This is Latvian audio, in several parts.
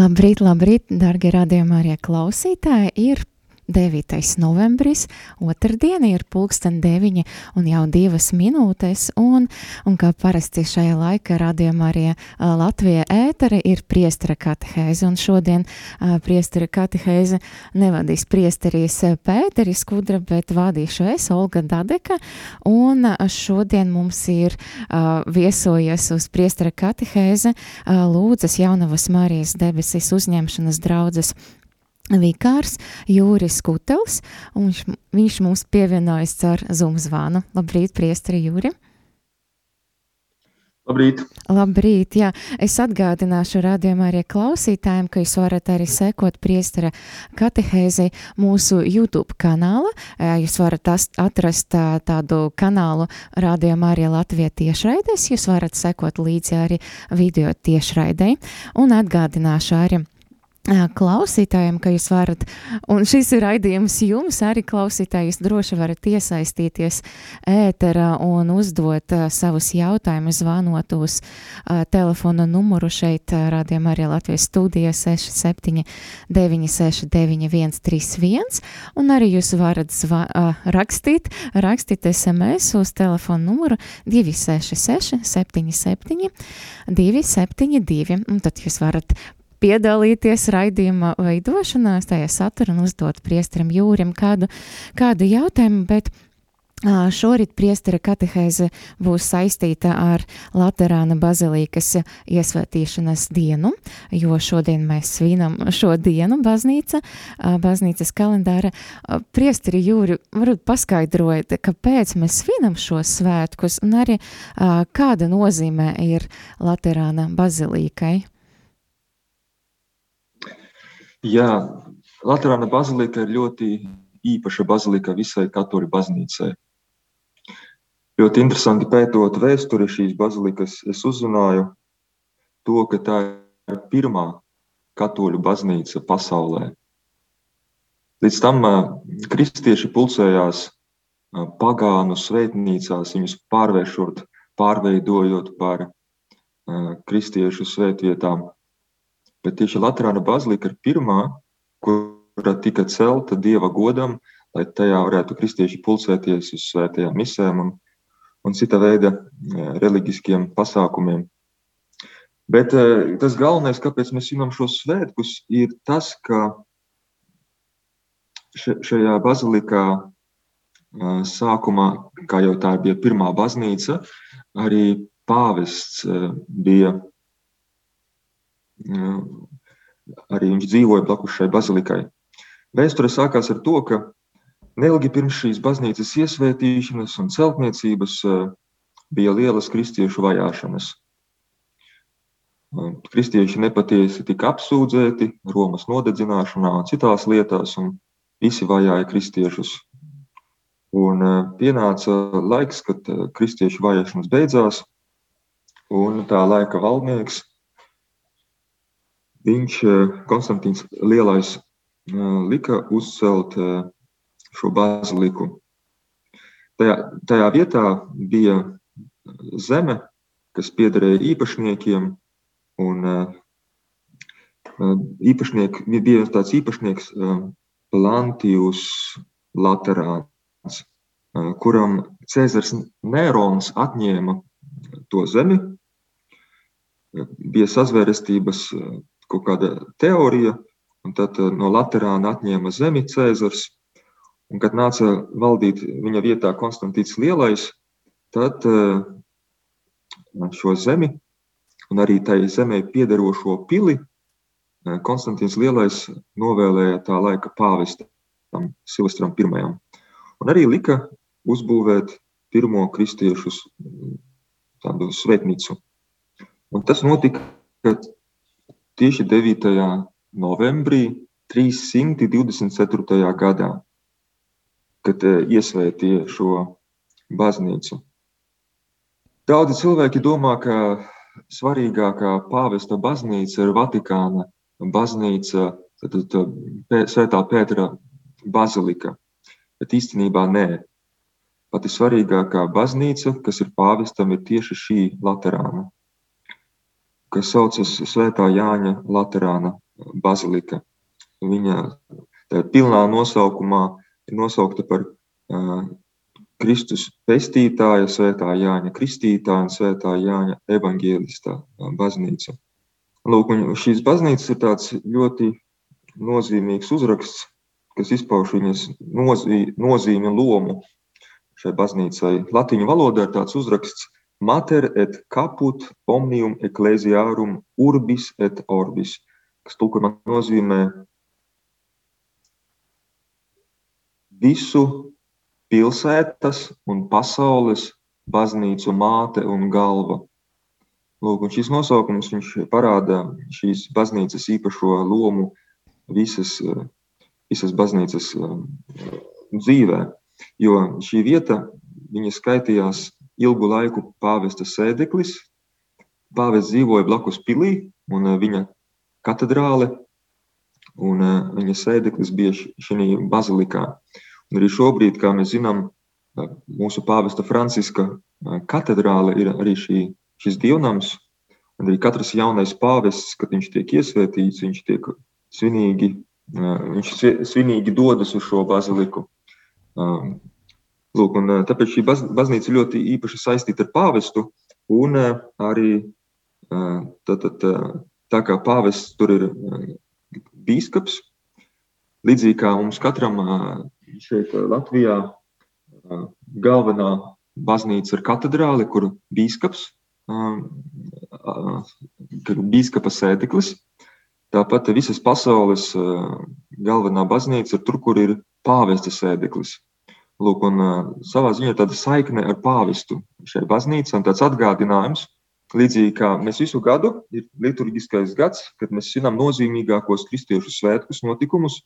Labrīt, labrīt, darbie radījumā arī klausītāji! Ir 9. novembris, otrdiena ir pulksten 9 un jau 2 minūtes, un, un kā parasti šajā laikā radījumā arī Latvija ētere ir priestara katehēze, un šodien uh, priestara katehēze nevadīs priesteris Pēteris Kudra, bet vadīšu es, Olga Dadeka, un šodien mums ir uh, viesojies uz priestara katehēze uh, Lūdzas Jaunavas Marijas debesis uzņemšanas draudzes vikārs Jūris Kutels, un viņš, viņš mums pievienojas ar Zoom zvanu. Labrīt, priestri Jūri! Labrīt! Labrīt, jā. Es atgādināšu rādījumā arī klausītājiem, ka jūs varat arī sekot priestara katehēzi mūsu YouTube kanāla. Jūs varat atrast tādu kanālu rādījumā arī Latvijā tiešraidēs. Jūs varat sekot līdzi arī video tiešraidē. Un atgādināšu arī klausītājiem, ka jūs varat, un šis ir raidījums jums, arī klausītāji, jūs droši varat iesaistīties ēterā un uzdot uh, savus jautājumus, zvanot uz uh, telefona numuru šeit, uh, rādījumā arī Latvijas studija 67 969 131, un arī jūs varat zva, uh, rakstīt, rakstīt SMS uz telefona numuru 266 77 272, un tad jūs varat piedalīties raidījuma veidošanā, tajā satura un uzdot priesteram jūrim kādu, kādu jautājumu, bet Šorīt priestera katehēze būs saistīta ar Laterāna bazilīkas iesvētīšanas dienu, jo šodien mēs svinam šo dienu baznīca, baznīcas kalendāra. Priesteri Jūri, varbūt paskaidrojiet, kāpēc mēs svinam šos svētkus un arī kāda nozīme ir Laterāna bazilīkai? Jā, Latvijas bazilika ir ļoti īpaša bazilika visai katoļu baznīcai. Ļoti interesanti pētot vēsturi šīs bazilikas, es uzzināju to, ka tā ir pirmā katoļu baznīca pasaulē. Līdz tam kristieši pulcējās pagānu svētnīcās, viņus pārvēršot, pārveidojot par kristiešu svētvietām. Bet tieši Latvijas bazilika ir pirmā, kura tika celta dieva godam, lai tajā varētu kristieši pulcēties uz svētajām misēm un, un cita veida e, reliģiskiem pasākumiem. Bet e, tas galvenais, kāpēc mēs svinam šos svētkus, ir tas, ka šajā bazilikā e, sākumā, kā jau tā bija pirmā baznīca, arī pāvests bija arī viņš dzīvoja blakus šai bazilikai. Vēsture sākās ar to, ka neilgi pirms šīs baznīcas iesvētīšanas un celtniecības bija lielas kristiešu vajāšanas. Kristieši nepatiesi tika apsūdzēti Romas nodedzināšanā un citās lietās, un visi vajāja kristiešus. Un pienāca laiks, kad kristiešu vajāšanas beidzās, un tā laika valdnieks viņš eh, Konstantīns Lielais eh, lika uzcelt eh, šo baziliku. Tajā, tajā vietā bija zeme, kas piederēja īpašniekiem, un īpašniek, bija tāds īpašnieks Plantijus Laterāns, kuram Cēzars Nērons atņēma to zemi, bija sazvērestības kaut kāda teorija, un tad eh, no Latvijas atņēma zemi Cēzars. Un, kad nāca valdīt viņa vietā Konstantīns Lielais, tad eh, šo zemi un arī tai zemē piederošo pili eh, Konstantīns Lielais novēlēja tā laika pāvestam Silvestram I. Un arī lika uzbūvēt pirmo kristiešu svētnīcu. Un tas notika tieši 9. novembrī 324. gadā, kad eh, iesvētīja šo baznīcu. Daudzi cilvēki domā, ka svarīgākā pāvesta baznīca ir Vatikāna baznīca, tad, Svētā Pētera bazilika, bet īstenībā nē. Pati svarīgākā baznīca, kas ir pāvestam, ir tieši šī Laterāna, kas saucas Svētā Jāņa Laterāna bazilika. Viņa pilnā nosaukumā ir nosaukta par uh, Kristus pestītāja, svētā Jāņa Kristītāja un svētā Jāņa evaņģēlista baznīca. Lūk, šīs baznīcas ir tāds ļoti nozīmīgs uzraksts, kas izpauž viņas nozī, nozīmi lomu šai baznīcai. Latīņu valodā ir tāds uzraksts Mater et caput omnium ecclesiarum urbis et orbis, kas tulkojumā nozīmē visu pilsētas un pasaules baznīcu māte un galva. Lūk, un šis nosaukums parāda šīs baznīcas īpašo lomu visas, visas baznīcas dzīvē. Jo šī vieta skaitījās ilgu laiku pāvesta sēdeklis. Pāvests dzīvoja blakus pilī, un viņa katedrāle un viņa sēdeklis bija šī bazilikā. Un arī šobrīd, kā mēs zinām, mūsu pāvesta Franciska katedrāle ir arī šī, šis dievnams. Un arī katrs jaunais pāvests, kad viņš tiek iesvētīts, viņš tiek svinīgi, viņš svinīgi dodas uz šo baziliku. Lūk, un tāpēc šī baznīca ļoti īpaši saistīta ar pāvestu, un arī tā, tā, tā, tā kā pāvests tur ir bīskaps, līdzīgi kā mums katram šeit Latvijā galvenā baznīca ir katedrāle, kur bīskaps, bīskapa sēdeklis. Tāpat visas pasaules galvenā baznīca ir tur, kur ir pāvesta sēdeklis. Lūk, un savā ziņā tāda saikne ar pāvestu šai baznīcai un tāds atgādinājums, līdzīgi kā mēs visu gadu ir liturgiskais gads, kad mēs svinam nozīmīgākos kristiešu svētkus, notikumus,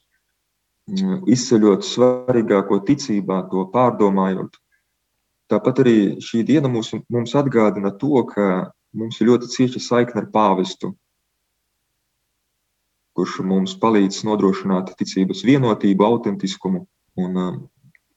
izceļot svarīgāko ticībā, to pārdomājot. Tāpat arī šī diena mums, mums atgādina to, ka mums ir ļoti cieša saikne ar pāvestu, kurš mums palīdz nodrošināt ticības vienotību, autentiskumu. Un,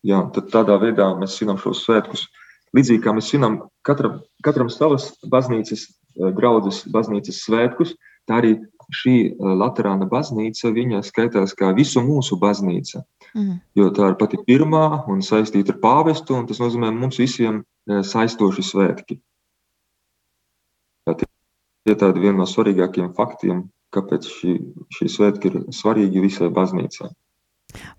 jā, tad tādā veidā mēs svinam šos svētkus. Līdzīgi kā mēs svinam katram, katram savas baznīcas, draudzes baznīcas svētkus, tā arī šī eh, Latvijas baznīca skaitās kā visu mūsu baznīca. Mm. Jo tā ir pati pirmā un saistīta ar pāvestu, un tas nozīmē mums visiem eh, saistoši svētki. Tie ir tādi viena no svarīgākajiem faktiem, kāpēc šī, šī svētki ir svarīgi visai baznīcai.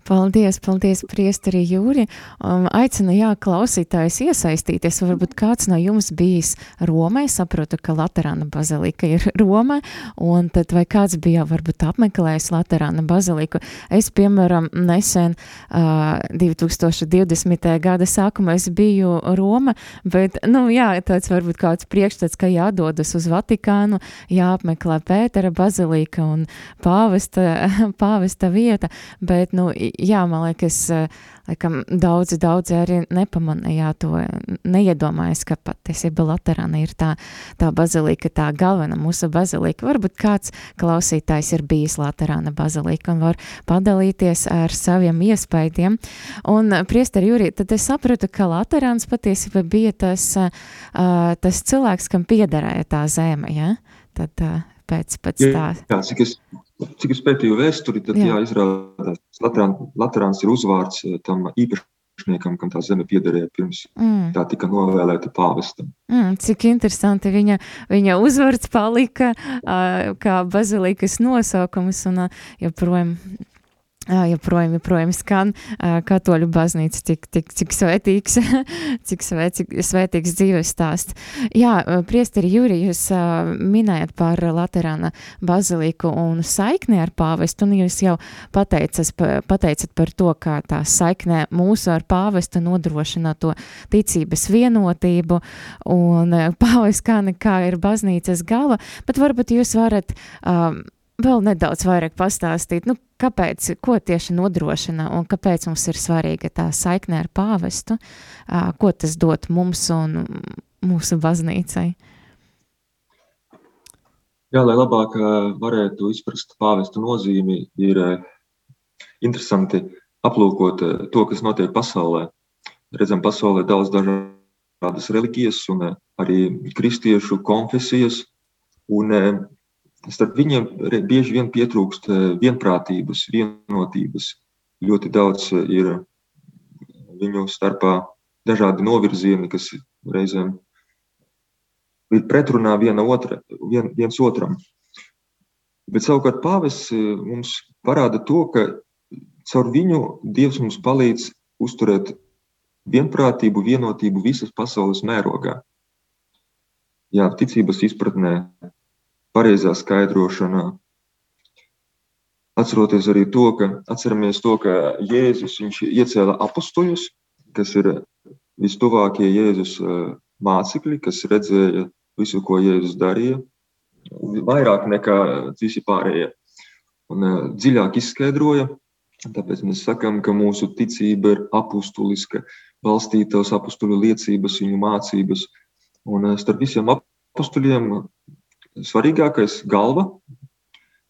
Paldies, paldies, priesteri Jūri. Um, aicinu, jā, klausītājs iesaistīties. Varbūt kāds no jums bijis Romē, saprotu, ka Laterāna bazilika ir Roma, un tad vai kāds bija varbūt apmeklējis Laterāna baziliku. Es, piemēram, nesen uh, 2020. gada sākumā es biju Roma, bet, nu, jā, tāds varbūt kāds priekšstats, ka jādodas uz Vatikānu, jāapmeklē Pētera bazilika un pāvesta, pāvesta vieta, bet, nu, jā, man liekas, laikam daudzi, daudzi arī nepamanīja to, neiedomājas, ka patiesība Laterāna ir tā, tā bazilika, tā galvenā mūsu bazilika. Varbūt kāds klausītājs ir bijis Laterāna bazilika un var padalīties ar saviem iespaidiem. Un, priester Jurī, tad es sapratu, ka Laterāns patiesībā bija tas, uh, tas cilvēks, kam piederēja tā zeme, ja? Tad pēc, pēc tā. Jā, cik es Cik es pētīju vēsturi, tad jā. Jā, izrādās, Latvijas ir uzvārds eh, tam īpašniekam, kam tā zeme piederēja pirms mm. tā tika novēlēta pāvestam. Mm, cik interesanti viņa, viņa uzvārds palika kā bazilikas nosaukums un joprojām joprojām, joprojām skan katoļu baznīca, cik, cik, cik svētīgs, cik svētīgs, svētīgs dzīves stāsts. Jā, priesteri Juri, jūs minējat par Laterāna baziliku un saikni ar pāvestu, un jūs jau pateicas, pateicat par to, kā tā saiknē mūsu ar pāvestu nodrošina to ticības vienotību, un pāvis kā nekā ir baznīcas gala, bet varbūt jūs varat um, vēl nedaudz vairāk pastāstīt, nu, kāpēc, ko tieši nodrošina un kāpēc mums ir svarīga tā saikne ar pāvestu, ko tas dot mums un mūsu baznīcai? Jā, lai labāk varētu izprast pāvesta nozīmi, ir interesanti aplūkot to, kas notiek pasaulē. Redzam, pasaulē daudz dažādas reliģijas un arī kristiešu konfesijas, un starp viņiem bieži vien pietrūkst vienprātības, vienotības. Ļoti daudz ir viņu starpā dažādi novirzieni, kas reizēm ir pretrunā viena otra, vien, viens otram. Bet savukārt pāvests mums parāda to, ka caur viņu Dievs mums palīdz uzturēt vienprātību, vienotību visas pasaules mērogā. Jā, ticības izpratnē, pareizā skaidrošanā. Atceroties arī to, ka, to, ka Jēzus iecēla apstuļus, kas ir vistuvākie Jēzus mācekļi, kas redzēja visu, ko Jēzus darīja, vairāk nekā visi pārējie. Un dziļāk izskaidroja, tāpēc mēs sakām, ka mūsu ticība ir apustuliska, balstīta uz apustuļu liecības, viņu mācības. Un starp visiem apustuļiem svarīgākais galva,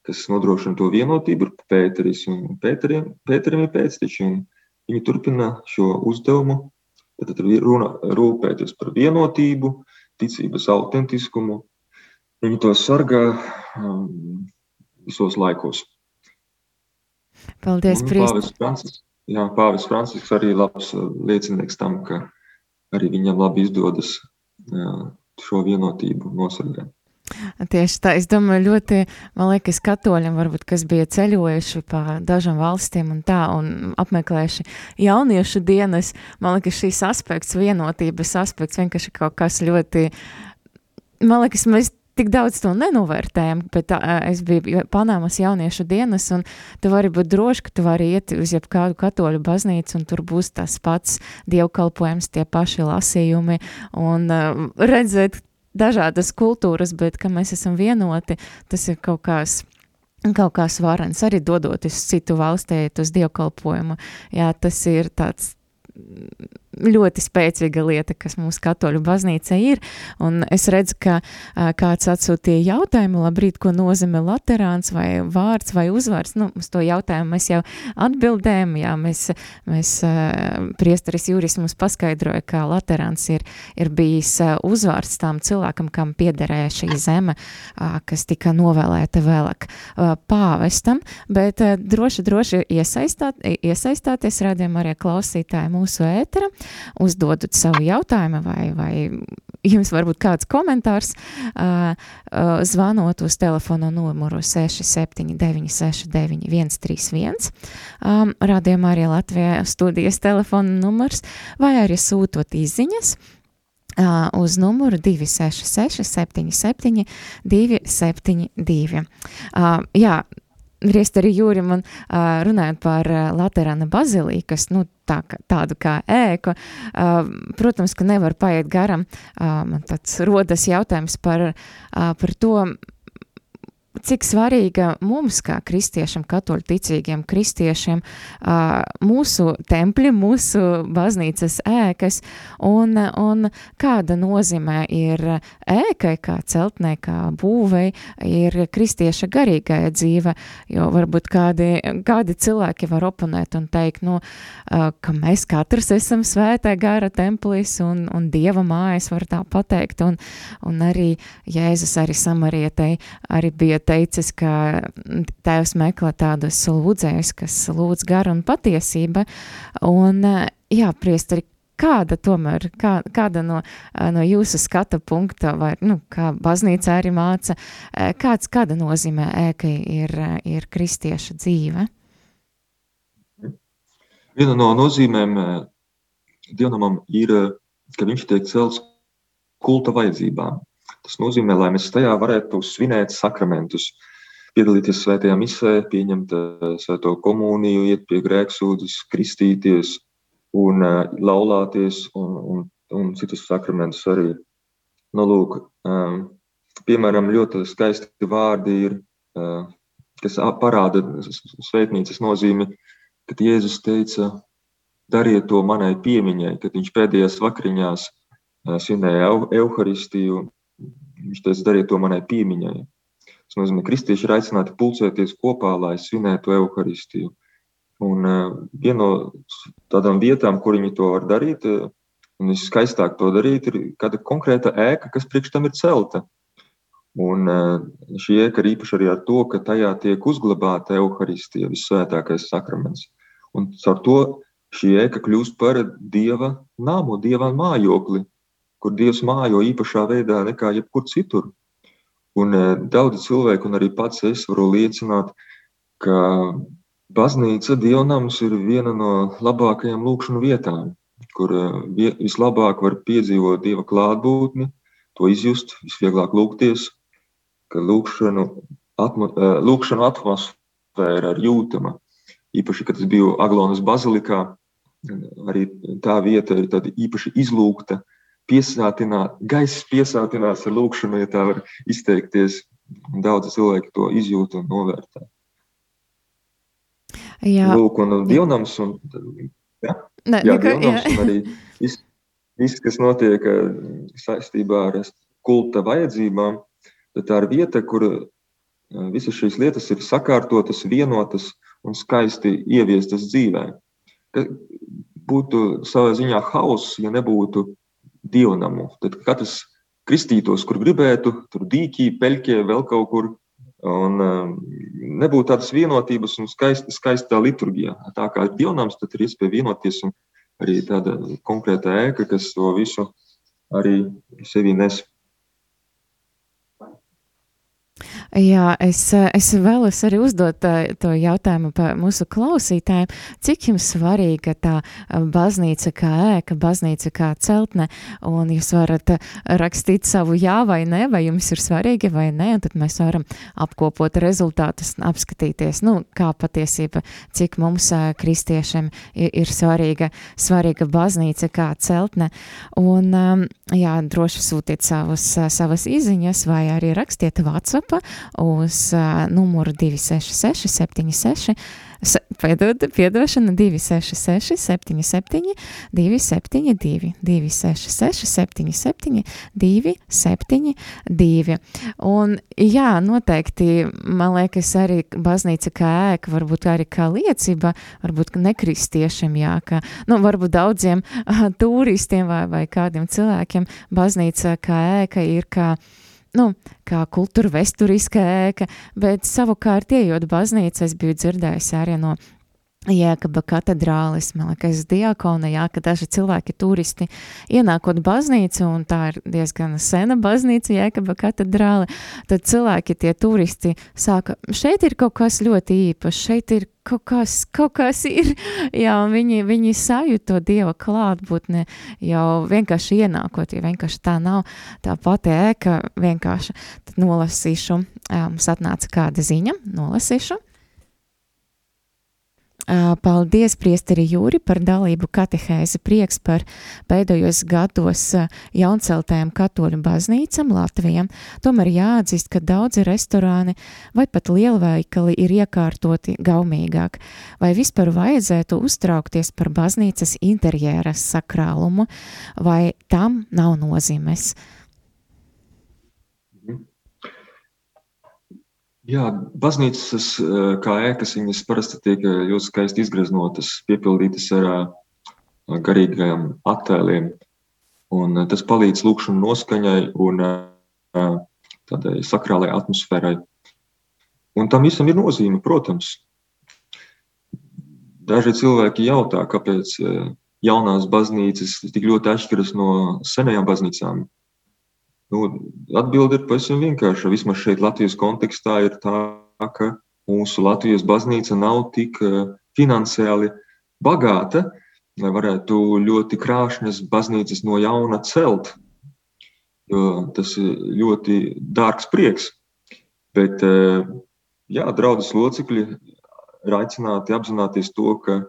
kas nodrošina to vienotību, ir Pēteris un Pēterim, Pēterim ir pēcteči. Viņi turpina šo uzdevumu, tad runa rūpēties par vienotību, ticības autentiskumu. Viņi to sargā um, visos laikos. Paldies, Francisks. Jā, Pāvis Francisks arī labs uh, liecinieks tam, ka arī viņam labi izdodas jā, šo vienotību nosargāt. Tieši tā, es domāju, ļoti, man liekas, katoļiem, varbūt, kas bija ceļojuši pa dažām valstīm un tā, un apmeklējuši jauniešu dienas, man liekas, šīs aspekts, vienotības aspekts, vienkārši kaut kas ļoti, man liekas, mēs tik daudz to nenovērtējam, bet tā, es biju Panāmas jauniešu dienas, un tu vari būt droši, ka tu vari iet uz jebkādu katoļu baznīcu, un tur būs tas pats dievkalpojums, tie paši lasījumi, un uh, redzēt, dažādas kultūras, bet ka mēs esam vienoti, tas ir kaut kāds. Kaut kā svarens arī dodot uz citu valsti, uz dievkalpojumu. Jā, tas ir tāds ļoti spēcīga lieta, kas mūsu katoļu baznīca ir. Un es redzu, ka kāds atsūtīja jautājumu, labrīt, ko nozīmē laterāns vai vārds vai uzvārds. Nu, uz to jautājumu mēs jau atbildējam. Jā, mēs, mēs priesteris Juris mums paskaidroja, ka laterāns ir, ir bijis uzvārds tam cilvēkam, kam piederēja šī zeme, kas tika novēlēta vēlāk pāvestam, bet droši, droši iesaistāt, iesaistāties rādījumā arī klausītāji mūsu ētera uzdodat savu jautājumu vai, vai jums varbūt kāds komentārs, uh, uh, zvanot uz telefona numuru 679 69 131, um, rādījumā arī Latvijā studijas telefona numurs, vai arī sūtot izziņas, uz numuru 266, 77, 272. Uh, jā, Riesteri Jūri man uh, runājot par uh, Laterāna bazilī, kas, nu, tā, tādu kā ēku, uh, protams, ka nevar paiet garam, uh, man tāds rodas jautājums par, uh, par to, cik svarīga mums, kā kristiešiem, katoļu ticīgiem kristiešiem, mūsu templi, mūsu baznīcas ēkas, un, un kāda nozīmē ir ēkai, kā celtnē, kā būvei, ir kristieša garīgajā dzīve, jo varbūt kādi, kādi cilvēki var oponēt un teikt, nu, ka mēs katrs esam svētā gara templis un, un dieva mājas, var tā pateikt, un, un arī Jēzus arī samarietei arī bija teicis, ka tēvs meklē tādus lūdzējus, kas lūdz garu un patiesība, un jā, priesteri, kāda tomēr, kā, kāda no, no jūsu skata punkta, vai, nu, kā baznīca arī māca, kāds, kāda nozīmē ēka ir, ir kristieša dzīve? Viena no nozīmēm dievnamam ir, ka viņš tiek celts kulta vajadzībām. Tas nozīmē, lai mēs tajā varētu svinēt sakramentus, piedalīties svētajā misē, pieņemt uh, svēto komuniju, iet pie grēksūdzes, kristīties un uh, laulāties un, un, un citus sakramentus arī. Nu, lūk, um, piemēram, ļoti skaisti vārdi ir uh, kas parāda svētnīcas nozīmi, kad Jēzus teica, dariet to manai piemiņai, kad viņš pēdējās vakariņās svinēja Euharistiju, viņš teica, dariet to manai piemiņai. Tas nozīmē, ka kristieši ir aicināti pulcēties kopā, lai svinētu Euharistiju. Un viena no tādām vietām, kur viņi to var darīt, un viskaistāk to darīt, ir kāda konkrēta ēka, kas priekš tam ir celta. Un šī ēka ir īpaša arī ar to, ka tajā tiek uzglabāta evaharistija, visvētākais sakraments. Un caur to šī ēka kļūst par dieva namu, dieva mājokli, kur dievs mājo īpašā veidā nekā jebkur citur. Un daudzi cilvēki, un arī pats es varu liecināt, ka baznīca dievnams ir viena no labākajām lūkšanu vietām kur eh, vislabāk var piedzīvot Dieva klātbūtni, to izjust, visvieglāk lūgties, ka lūkšanu, atmo, eh, lūkšanu atmosfēra ir jūtama. Īpaši, kad es biju Aglonas bazilikā, arī tā vieta ir tāda īpaši izlūgta, piesātināt, gaiss piesātinās ar lūkšanu, ja tā var izteikties. Daudz cilvēki to izjūt un novērtē. Jā. Lūk, un dievnams, un ja? Ne, jā, neko, jā. arī viss, viss, kas notiek eh, saistībā ar kulta vajadzībām, tad tā ir vieta, kur eh, visas šīs lietas ir sakārtotas, vienotas un skaisti ieviestas dzīvē. Būtu savā ziņā hauss, ja nebūtu dievnamu. Tad katrs kristītos, kur gribētu, tur dīķī, peļķē, vēl kaut kur. Un um, nebūtu tādas vienotības un skaista, skaistā liturgijā. Tā kā ir dievnams, tad ir iespēja vienoties un arī tāda konkrēta ēka, kas to visu arī sevi nes. Jā, es, es vēlos arī uzdot to jautājumu mūsu klausītājiem. Cik jums svarīga tā baznīca kā ēka, baznīca kā celtne, un jūs varat rakstīt savu jā vai nē, vai jums ir svarīgi vai nē, un tad mēs varam apkopot rezultātus, apskatīties, nu, kā patiesība, cik mums kristiešiem ir, ir svarīga, svarīga baznīca kā celtne. Un, jā, droši sūtiet savus, savas izziņas vai arī rakstiet WhatsApp uz uh, numuru 266 76 Piedod, piedošana 266, 77, 272, 266, 77, 272. Un, jā, noteikti, man liekas, arī baznīca kā ēka, varbūt arī kā liecība, varbūt nekristiešiem, jā, ka, nu, varbūt daudziem turistiem vai, vai kādiem cilvēkiem baznīca kā ēka ir kā nu, kā kultūra vesturiska ēka, bet savukārt, ejot baznīcā, es biju dzirdējusi arī no Jēkaba katedrālis, man liekas, diakona, jā, ka daži cilvēki turisti ienākot baznīcu, un tā ir diezgan sena baznīca, Jēkaba katedrāle, tad cilvēki, tie turisti, sāka, šeit ir kaut kas ļoti īpašs, šeit ir kaut kas, kaut kas ir, jā, viņi, viņi sajūt to Dieva klātbūtni jau vienkārši ienākot, ja vienkārši tā nav. Tā pati ēka, vienkārši. Tad nolasīšu, mums atnāca kāda ziņa, nolasīšu. Paldies, Priesteri Jūri, par dalību katehēzi. Prieks par pēdējos gados jaunceltējiem katoļu baznīcam Latvijam. Tomēr jāatzīst, ka daudzi restorāni vai pat lielveikali ir iekārtoti gaumīgāk. Vai vispār vajadzētu uztraukties par baznīcas interjēras sakrālumu, vai tam nav nozīmes? Jā, baznīcas eh, kā ēkas, viņas parasti tiek eh, ļoti skaisti izgreznotas, piepildītas ar eh, garīgajiem attēliem. Un tas palīdz lūkšanu noskaņai un tādai sakrālai atmosfērai. Un tam visam ir nozīme, protams. Daži cilvēki jautā, kāpēc jaunās baznīcas tik ļoti atšķiras no senajām baznīcām. Nu, Atbilde ir pavisam vienkārša. Vismaz šeit Latvijas kontekstā ir tā, ka mūsu Latvijas baznīca nav tik eh, finansiāli bagāta, lai varētu ļoti krāšņas baznīcas no jauna celt. Jo tas ir ļoti dārgs prieks. Bet, eh, jā, draudzes locekļi ir aicināti apzināties to, ka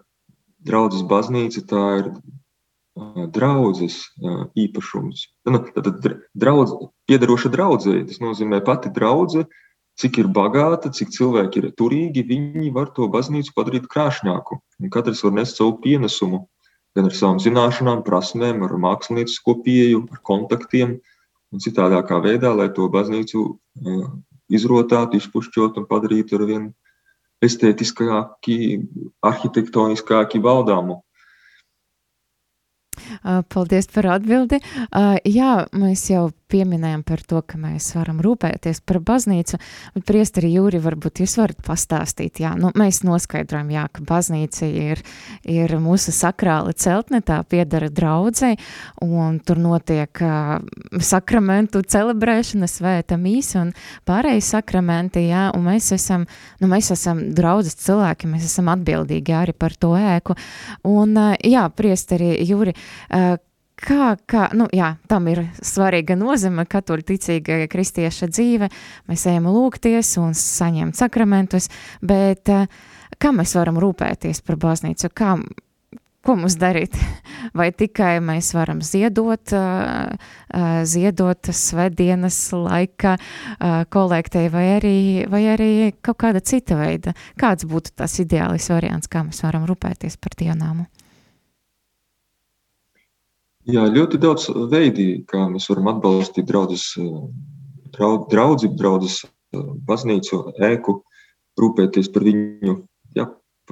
draudzes baznīca tā ir draudzes īpašums. Nu, tad draudz, piedaroša draudzē, tas nozīmē pati draudze cik ir bagāta, cik cilvēki ir turīgi, viņi var to baznīcu padarīt krāšņāku. Un katrs var nest savu pienesumu, gan ar savām zināšanām, prasmēm, ar māksliniecisko pieeju, ar kontaktiem un citādākā veidā, lai to baznīcu izrotātu, izpušķotu un padarītu ar vien estētiskāki, arhitektoniskāki valdāmu. Paldies par atbildi. Jā, mēs jau pieminējām par to, ka mēs varam rūpēties par baznīcu, bet priesteri Jūri, varbūt jūs varat pastāstīt, jā, nu, mēs noskaidrojam, jā, ka baznīca ir, ir mūsu sakrāla celtne, tā piedara draudzei, un tur notiek uh, sakramentu celebrēšana, svēta mīsa un pārējie sakramenti, jā, un mēs esam, nu, mēs esam draudzes cilvēki, mēs esam atbildīgi arī par to ēku, un uh, jā, priesteri Jūri, uh, kā, kā nu, jā, tam ir svarīga nozīme katoļu ticīga kristieša dzīve. Mēs ejam lūgties un saņemt sakramentus, bet eh, kā mēs varam rūpēties par baznīcu? Kā, ko mums darīt? Vai tikai mēs varam ziedot, uh, ziedot svētdienas laika kolektei, vai arī, vai arī kaut kāda cita veida? Kāds būtu tas ideālais variants, kā mēs varam rūpēties par dievnāmu? Jā, ļoti daudz veidi, kā mēs varam atbalstīt draudzes, draudz, draudzi, draudzes baznīcu, ēku, rūpēties par viņu. Jā,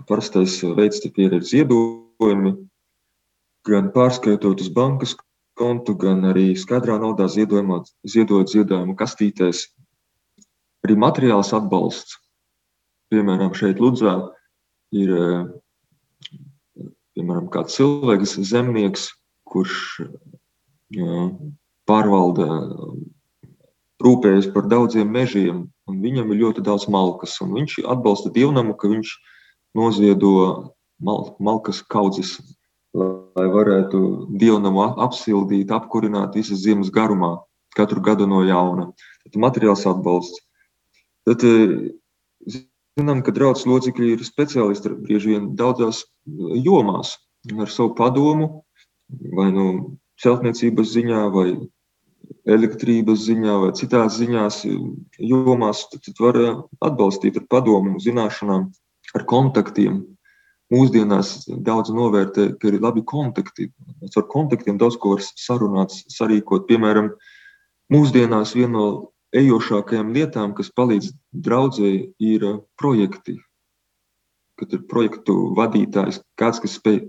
parastais veids tie ir ziedojumi, gan pārskaitot uz bankas kontu, gan arī skaidrā naudā ziedojot, ziedojot ziedojumu kastītēs. Arī materiāls atbalsts. Piemēram, šeit Ludzā ir piemēram, kāds cilvēks, zemnieks, kurš pārvalda, rūpējas par daudziem mežiem, un viņam ir ļoti daudz malkas. Viņš atbalsta dievnamu, ka viņš noziedo mal, malkas kaudzes, lai varētu dievnamu apsildīt, apkurināt visas ziemas garumā, katru gadu no jauna. Tad materiāls atbalsts. Tad, zinām, ka draugs locekļi ir speciālisti bieži vien daudzās jomās ar savu padomu, vai nu celtniecības ziņā, vai elektrības ziņā, vai citās ziņās, jomās, tad, tad var atbalstīt ar padomu, zināšanām, ar kontaktiem. Mūsdienās daudz novērtē, ka ir labi kontakti. Ar kontaktiem daudz ko var sarunāt, sarīkot. Piemēram, mūsdienās viena no ejošākajām lietām, kas palīdz draudzēji, ir projekti. Kad ir projektu vadītājs, kāds, kas spēj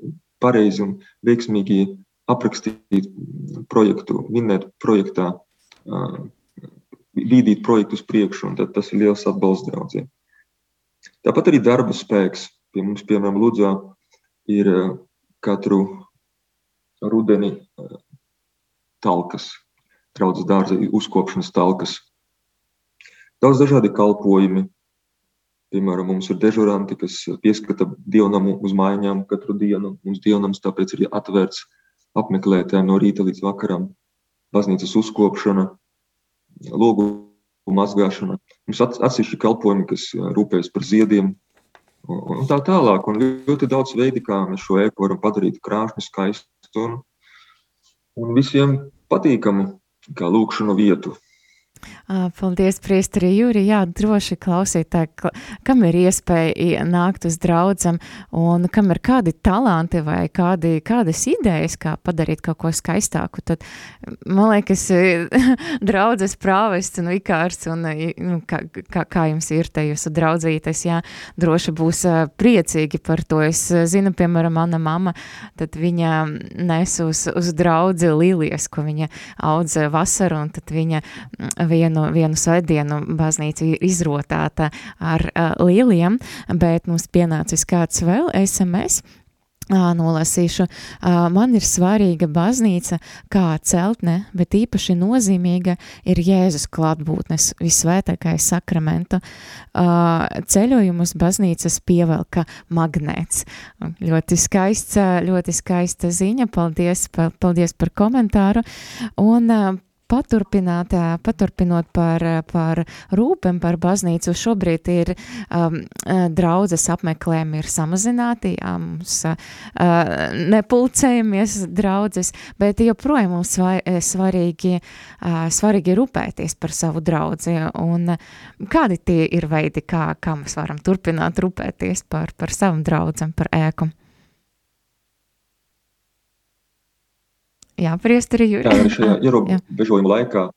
pareizi un veiksmīgi aprakstīt projektu, minēt projektā, bīdīt projektu uz priekšu, un tas ir liels atbalsts draudzē. Tāpat arī darba spēks. Pie mums, piemēram, Ludzā ir katru rudeni talkas, draudzes dārza uzkopšanas talkas. Daudz dažādi kalpojumi, Piemēram, mums ir dežuranti, kas pieskata dievnamu uz mājām katru dienu. Mums dievnams tāpēc ir atvērts apmeklētājiem no rīta līdz vakaram. Baznīcas uzkopšana, logu mazgāšana. Mums atsevišķi kalpojumi, kas rūpējas par ziediem un tā tālāk. Un ļoti daudz veidi, kā mēs šo ēku varam padarīt krāšņu, skaistu un, un visiem patīkamu kā lūkšanu vietu. Paldies, Priesteri Jūri. Jā, droši klausītāji, kam ir iespēja nākt uz draudzam un kam ir kādi talanti vai kādi, kādas idejas, kā padarīt kaut ko skaistāku, tad, man liekas, draudzes prāvests un vikārs un nu, kā, kā, kā jums ir te jūsu draudzītes, jā, droši būs priecīgi par to. Es zinu, piemēram, mana mama, tad viņa nes uz, uz draudzi lilies, ko viņa audz vasaru, un tad viņa vienu, vienu svētdienu baznīca ir izrotāta ar uh, lieliem, bet mums pienācis kāds vēl SMS, nolasīšu. Man ir svarīga baznīca kā celtne, bet īpaši nozīmīga ir Jēzus klātbūtnes visvētākais sakramenta. Ceļojumus baznīcas pievelka magnēts. Ļoti skaists, ļoti skaista ziņa. Paldies, paldies par komentāru. Un paturpināt, paturpinot par, par rūpēm par baznīcu. Šobrīd ir um, draudzes apmeklējumi ir samazināti, jā, mums uh, nepulcējamies draudzes, bet joprojām mums svarīgi, uh, svarīgi rūpēties par savu draudzi. Un kādi tie ir veidi, kā, kā mēs varam turpināt rūpēties par, par savam draudzam, par ēku? Jā, priesteri Juri. Jā, arī šajā ierobežojuma laikā.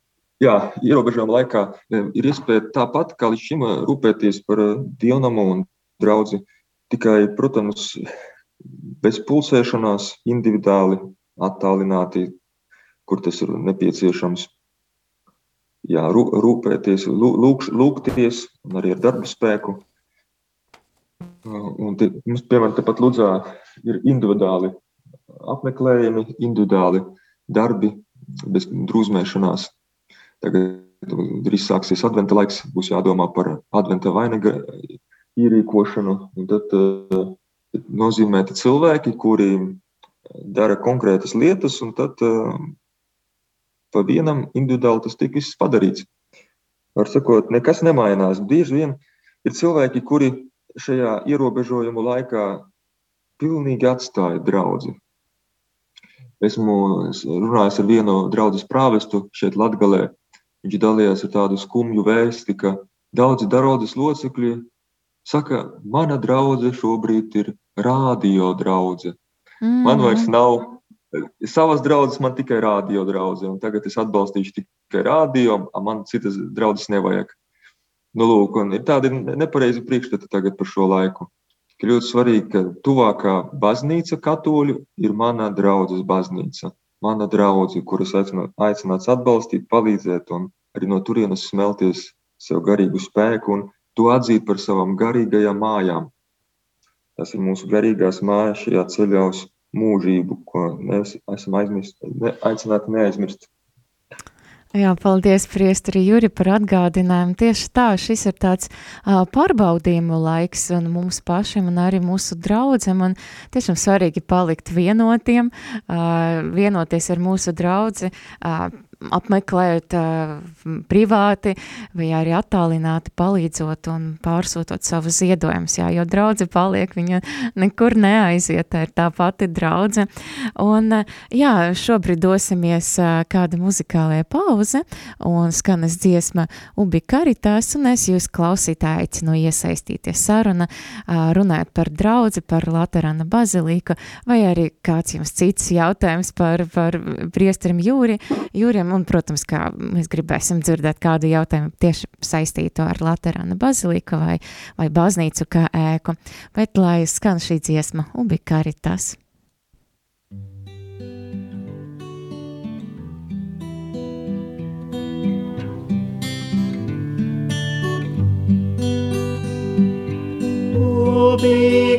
Jā, ierobežojuma laikā e, ir iespēja tāpat kā līdz šim e, rūpēties par e, dievnamu un draudzi. Tikai, protams, bez pulsēšanās, individuāli, attālināti, kur tas ir nepieciešams. Jā, rūpēties, lūk, lūgties arī ar darbu spēku. Un te, mums, piemēram, tepat Ludzā ir individuāli apmeklējumi, individuāli darbi, bez drūzmēšanās. Tagad drīz sāksies adventa laiks, būs jādomā par adventa vainaga ierīkošanu. Tad uh, nozīmēti cilvēki, kuri dara konkrētas lietas, un tad uh, pa vienam individuāli tas tiek viss padarīts. Var sakot, nekas nemainās. Bieži vien ir cilvēki, kuri šajā ierobežojumu laikā pilnīgi atstāja draugu. Esmu runājis ar vienu draugu prāvestu šeit, Latvijā. Viņš dalījās ar tādu skumju vēsti, ka daudzi draugas locekļi saka, mana draudzene šobrīd ir radio draudzene. Mm. Man vairs nav savas draudzes, man tikai radio draudzene. Tagad es atbalstīšu tikai radio, man citas draudzes nevajag. Nu, lūk, ir tādi nepareizi priekšstati tagad par šo laiku ka ļoti svarīgi, ka tuvākā baznīca katoļu ir mana draudzes baznīca. Mana draudzene, kuras aicināts atbalstīt, palīdzēt un arī no turienes smelties sev garīgu spēku un to atzīt par savām garīgajām mājām. Tas ir mūsu garīgās mājas šajā ceļā uz mūžību, ko mēs esam aizmirst, ne, aicināti neaizmirst. Jā, paldies, Priestri Juri, par atgādinājumu. Tieši tā, šis ir tāds uh, pārbaudījumu laiks un mums pašiem un arī mūsu draudzam, un tiešām svarīgi palikt vienotiem, uh, vienoties ar mūsu draudzi, uh, apmeklējot uh, privāti vai arī attālināti, palīdzot un pārsūtot savus ziedojumus. Jā, jo draudzene paliek, viņa nekur neaiziet, tā ir tā pati draudzene. Un uh, jā, šobrīd dosimies uh, kāda muzikālajā pauze un skanas dziesma Ubi Karitas, un es jūs klausītāji aicinu iesaistīties saruna, uh, runājot par draudzi, par Laterana baziliku, vai arī kāds jums cits jautājums par, par priesterim Jūri, Jūrim Un, protams, kā mēs gribēsim dzirdēt kādu jautājumu tieši saistītu ar Laterāna baziliku vai, vai baznīcu kā ēku, bet lai skan šī dziesma Ubi Caritas. Ubi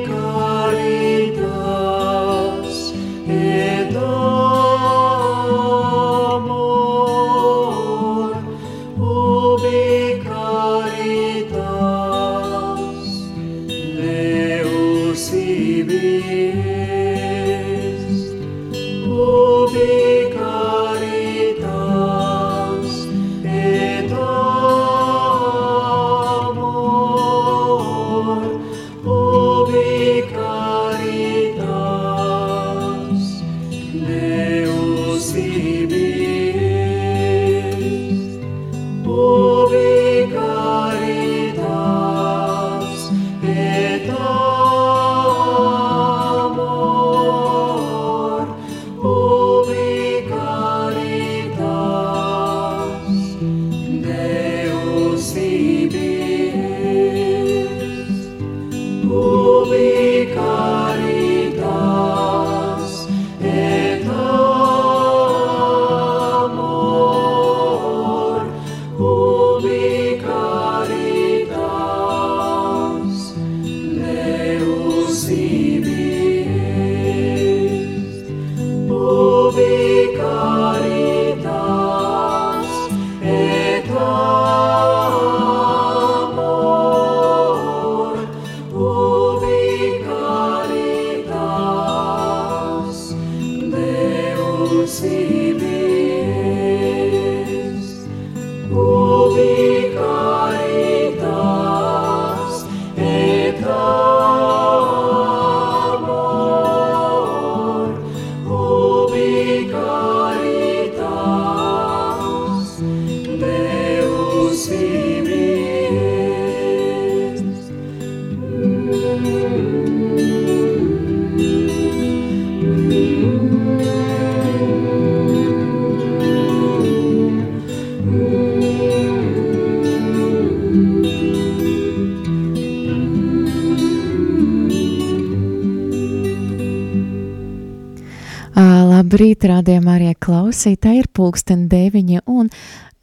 Labrīt, rādījumā arī klausītāji ir pulksten deviņi un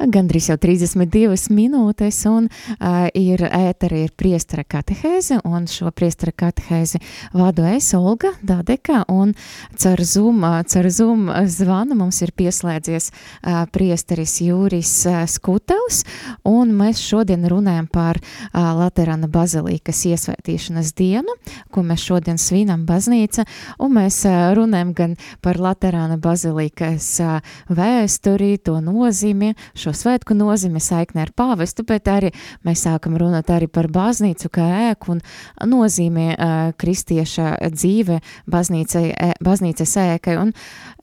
gandrīz jau 32 minūtes, un uh, ir ēteri ir priestara katehēze, un šo priestara katehēzi vadu es, Olga Dadeka, un caur Zoom, caur Zoom zvanu mums ir pieslēdzies uh, priesteris Jūris uh, Skutevs, un mēs šodien runājam par uh, Laterana bazilīkas iesvētīšanas dienu, ko mēs šodien svinam baznīca, un mēs uh, runājam gan par Laterana bazilīkas uh, vēsturi, to nozīmi, šo šo svētku nozīme saikne ar pāvestu, bet arī mēs sākam runāt arī par baznīcu kā ēku un nozīmē uh, kristieša dzīve baznīcai, e, baznīcas ēkai. Un,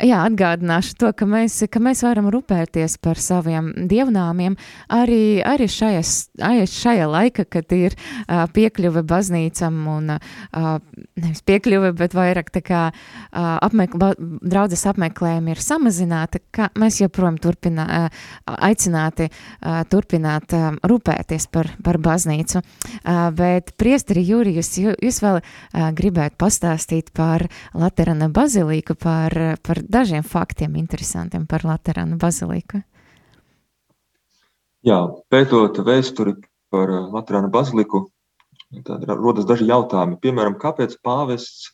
jā, atgādināšu to, ka mēs, ka mēs varam rūpēties par saviem dievnāmiem arī, arī arī šajā laika, kad ir uh, piekļuve baznīcam un uh, nevis piekļuve, bet vairāk tā kā uh, apmekl, draudzes apmeklējumi ir samazināta, ka mēs joprojām turpinā, uh, aicināti uh, turpināt uh, rūpēties par, par baznīcu. Uh, bet, priesteri Jūrijus, jūs vēl uh, gribētu pastāstīt par Laterana baziliku, par, par dažiem faktiem interesantiem par Laterana baziliku. Jā, pētot vēsturi par Laterana baziliku, tad rodas daži jautājumi. Piemēram, kāpēc pāvests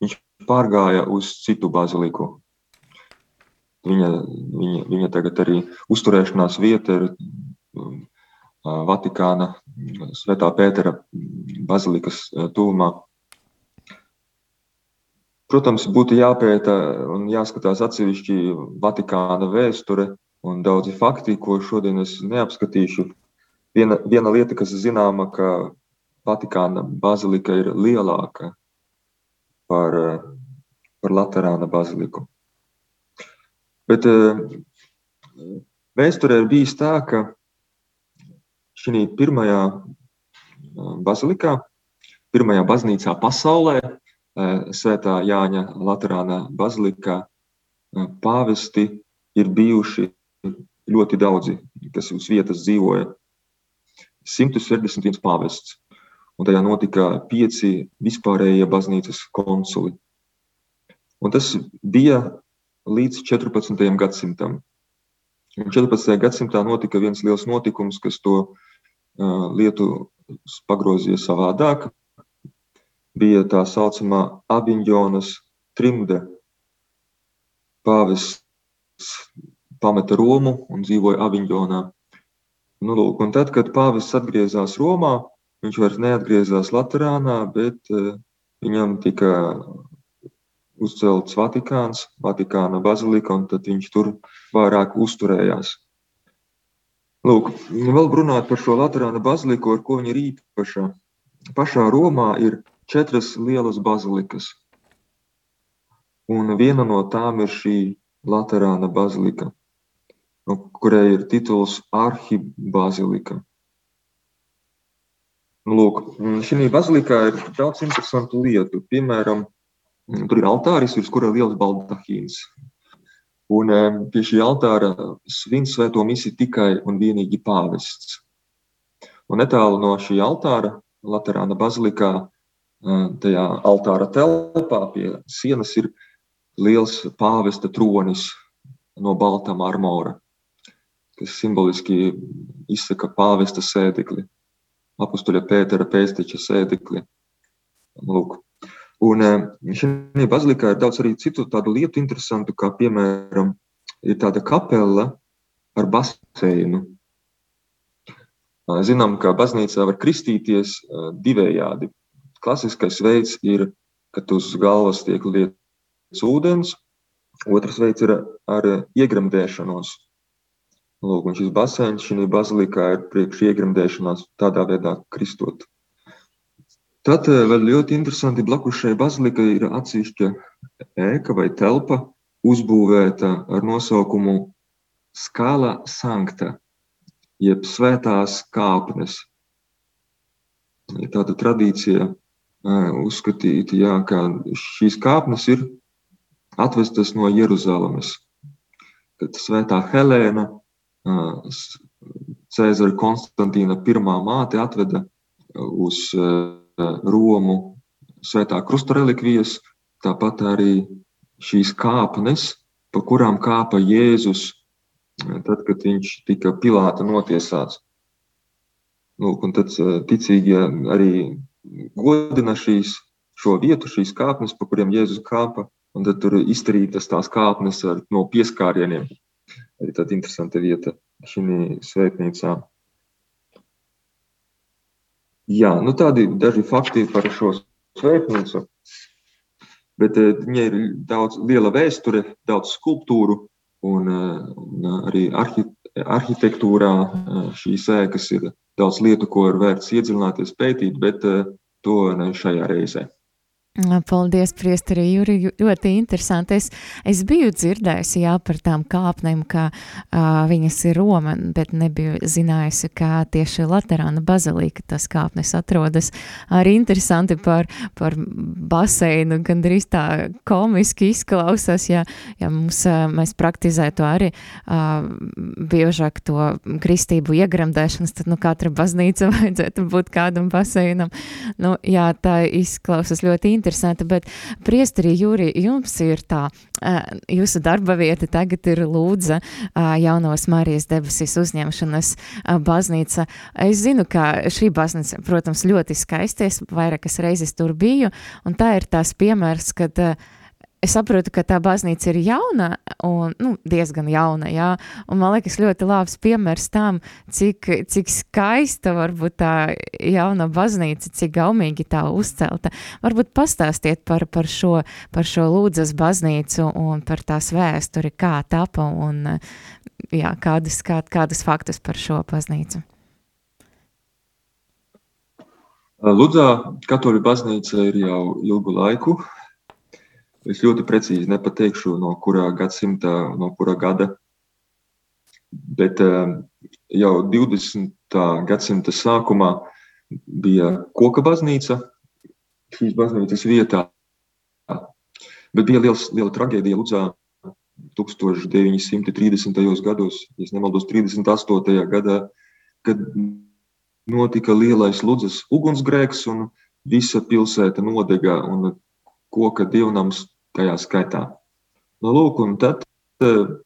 viņš pārgāja uz citu baziliku? Viņa, viņa, viņa tagad arī uzturēšanās vieta ir um, Vatikāna Svētā Pētera bazilikas tuvumā. Protams, būtu jāpēta un jāskatās atsevišķi Vatikāna vēsture un daudzi fakti, ko šodien es neapskatīšu. Viena, viena lieta, kas zināma, ka Vatikāna bazilika ir lielāka par, par Laterāna baziliku. Bet eh, vēsturē ir bijis tā, ka šī pirmajā eh, bazilikā, pirmajā baznīcā pasaulē, eh, Svētā Jāņa Latvijā bazilikā, pāvesti ir bijuši ļoti daudzi, kas uz vietas dzīvoja. 161 pāvests, un tajā notika pieci vispārējie baznīcas konsuli. Un tas bija līdz 14. gadsimtam. Un 14. gadsimtā notika viens liels notikums, kas to uh, lietu pagrozīja savādāk. Bija tā saucamā Aviņģonas trimde. Pāvests pameta Romu un dzīvoja Aviņģonā. Nu, lūk, un tad, kad pāvests atgriezās Romā, viņš vairs neatgriezās Latvijā, bet uh, viņam tika uzcelts Vatikāns, Vatikāna bazilika, un tad viņš tur vairāk uzturējās. Lūk, vēl runāt par šo Latvijas baziliku, ar ko viņa ir īpaša. Pašā Romā ir četras lielas bazilikas, un viena no tām ir šī Latvijas bazilika, no kurai ir tituls Arhibazilika. Lūk, šī bazilikā ir daudz interesantu lietu. Piemēram, Tur ir altāris, virs kura ir liels baldahīns. Un pie šī altāra svin svēto misiju tikai un vienīgi pāvests. Un netālu no šī altāra, Latvijas bazilikā, tajā altāra telpā pie sienas ir liels pāvesta tronis no balta marmora, kas simboliski izsaka pāvesta sēdekli, apustuļa Pētera pēsteča sēdekli. Lūk, Un eh, šajā bazilikā ir daudz arī citu tādu lietu interesantu, kā piemēram ir tāda kapela ar baseinu. Zinām, ka baznīcā var kristīties divējādi. Klasiskais veids ir, kad uz galvas tiek lietas ūdens, otrs veids ir ar iegremdēšanos. Lūk, un šis baseins šī bazilikā ir priekš iegremdēšanās tādā veidā kristot. Tad eh, vēl ļoti interesanti blakus šai bazilikai ir atsevišķa ēka vai telpa, uzbūvēta ar nosaukumu Skala Sankta, jeb svētās kāpnes. Tāda tradīcija eh, uzskatīt, jā, ka šīs kāpnes ir atvestas no Jeruzalemes. Kad svētā Helēna, eh, Cēzara Konstantīna pirmā māte atveda uz Romu svētā krusta relikvijas, tāpat arī šīs kāpnes, pa kurām kāpa Jēzus, tad, kad viņš tika Pilāta notiesāts. Lūk, un tad ticīgie arī godina šīs, šo vietu, šīs kāpnes, pa kuriem Jēzus kāpa, un tad tur izdarītas tās kāpnes ar, no pieskārieniem. Arī tāda interesanta vieta šī svētnīcā. Jā, nu tādi daži fakti par šo svētnīcu. Bet viņai ir daudz liela vēsture, daudz skulptūru un, un arī arhi, arhitektūrā šīs ēkas ir daudz lietu, ko ir vērts iedziļināties, pētīt, bet to ne šajā reizē. Paldies, Priesteri, Juri, ļoti interesanti. Es, es biju dzirdējusi, jā, par tām kāpnēm, ka uh, viņas ir Roma, bet nebiju zinājusi, ka tieši Laterāna bazilika tas kāpnes atrodas. Arī interesanti par, par baseinu, gandrīz tā komiski izklausās, ja, ja mums, uh, mēs praktizētu arī uh, biežāk to kristību iegremdēšanas, tad, nu, katra baznīca vajadzētu būt kādam baseinam. Nu, jā, tā izklausās ļoti interesanti interesanti, bet priesterī Jūri, jums ir tā, jūsu darba vieta tagad ir Lūdza jaunos Marijas debesīs uzņemšanas baznīca. Es zinu, ka šī baznīca, protams, ļoti skaisties, vairākas reizes tur biju, un tā ir tās piemērs, kad uh, es saprotu, ka tā baznīca ir jauna un nu, diezgan jauna. Jā, un man liekas, ļoti labs piemērs tam, cik, cik skaista var būt tā jauna baznīca, cik gaumīgi tā uzcelta. Varbūt pastāstiet par, par, šo, par šo Lūdzas baznīcu un par tās vēsturi, kā tapa un jā, kādus, kā, kādus faktus par šo baznīcu. Ludzā katoļu baznīca ir jau ilgu laiku. Es ļoti precīzi nepateikšu, no kurā gadsimta, no kura gada. Bet eh, jau 20. gadsimta sākumā bija koka baznīca šīs baznīcas vietā. Bet bija liels, liela traģēdija Ludzā 1930. gados, ja nemaldos, 38. gadā, kad notika lielais Ludzas ugunsgrēks un visa pilsēta nodega un koka dievnams tajā skaitā. Nu, lūk, un tad uh,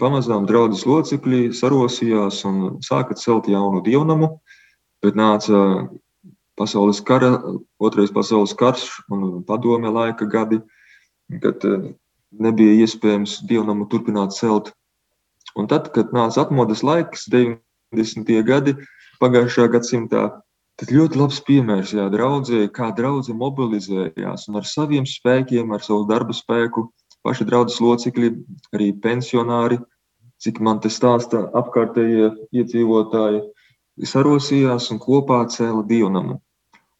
pamazām draudzes locekļi sarosījās un sāka celt jaunu dievnamu, bet nāca pasaules kara, otrais pasaules karš un padome laika gadi, kad uh, nebija iespējams dievnamu turpināt celt. Un tad, kad nāca atmodas laiks, 90. gadi pagājušā gadsimtā, Tad ļoti labs piemērs, jā, draudzē, kā draudzē mobilizējās un ar saviem spēkiem, ar savu darba spēku, paši draudzes locekļi, arī pensionāri, cik man te stāsta apkārtējie iedzīvotāji, sarosījās un kopā cēla dievnamu.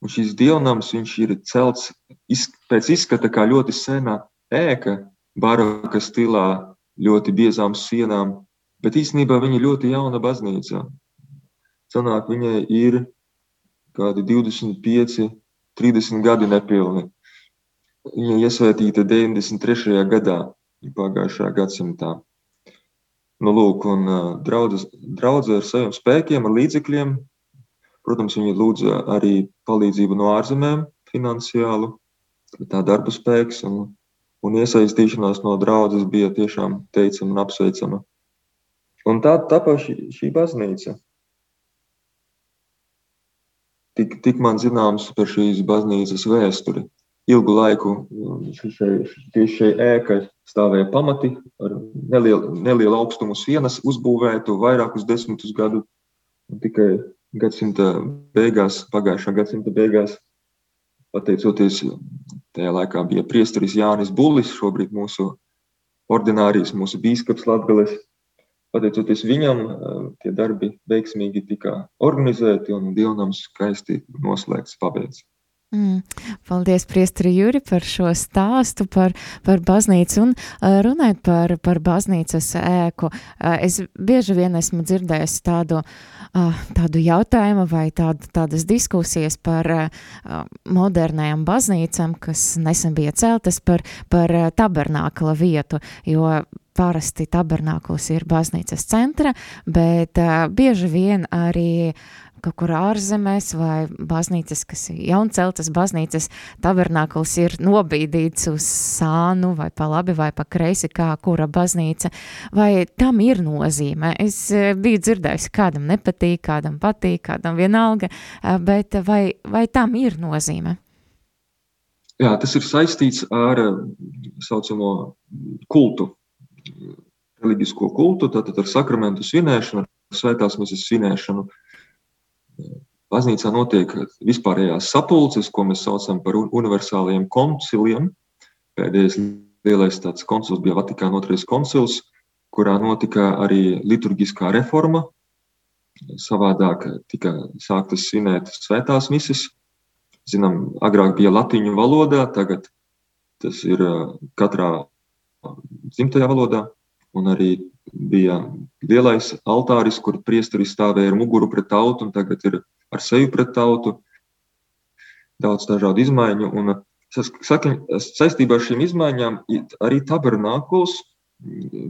Un šis dievnams, ir celts iz, pēc izskata kā ļoti sena ēka, baroka stilā, ļoti biezām sienām, bet īstenībā viņa ir ļoti jauna baznīca. Sanāk, viņai ir kādi 25, 30 gadi nepilni. Viņa iesvētīta 93. gadā, pagājušajā gadsimtā. Nu, lūk, un draudzes, draudze ar saviem spēkiem, ar līdzekļiem. Protams, viņi lūdza arī palīdzību no ārzemēm, finansiālu, tā darba spēks un, un iesaistīšanās no draudzes bija tiešām teicama un apsveicama. Un tā tapa šī, šī baznīca tik, tik man zināms par šīs baznīcas vēsturi. Ilgu laiku šai, tieši šai ēkai stāvēja pamati ar nelielu, nelielu augstumu sienas, uzbūvētu vairākus desmitus gadu. Tikai gadsimta beigās, pagājušā gadsimta beigās, pateicoties tajā laikā bija priesteris Jānis Bullis, šobrīd mūsu ordinārijas, mūsu bīskaps Latgales, pateicoties viņam, eh, tie darbi veiksmīgi tika organizēti un dievnams skaisti noslēgts, pabeigts. Mm. Paldies, Priestri Juri, par šo stāstu par, par baznīcu un uh, runājot par, par baznīcas ēku. Uh, es bieži vien esmu dzirdējis tādu, tādu jautājumu vai tādu, tādas diskusijas par modernajām baznīcām, kas nesen bija celtas par, par tabernākla vietu, jo parasti tabernākls ir baznīcas centra, bet bieži vien arī kaut kur ārzemēs vai baznīcas, kas ir jaunceltas baznīcas, tabernākls ir nobīdīts uz sānu vai pa labi vai pa kreisi, kā kura baznīca, vai tam ir nozīme? Es biju dzirdējusi, kādam nepatīk, kādam patīk, kādam vienalga, bet vai, vai tam ir nozīme? Jā, tas ir saistīts ar saucamo kultu, reliģisko kultu, tātad ar sakramentu svinēšanu, ar svētās misijas svinēšanu. Baznīcā notiek vispārējās sapulces, ko mēs saucam par universālajiem konciliem. Pēdējais lielais tāds koncils bija Vatikāna otrais koncils, kurā notika arī liturgiskā reforma. Savādāk tika sāktas svinēt svētās misijas. Zinām, agrāk bija latīņu valodā, tagad tas ir katrā dzimtajā valodā. Un arī bija lielais altāris, kur priesteris stāvēja ar muguru pret tautu, un tagad ir ar seju pret tautu. Daudz dažādu izmaiņu. Un, sakin, saistībā ar šīm izmaiņām arī tabernākuls,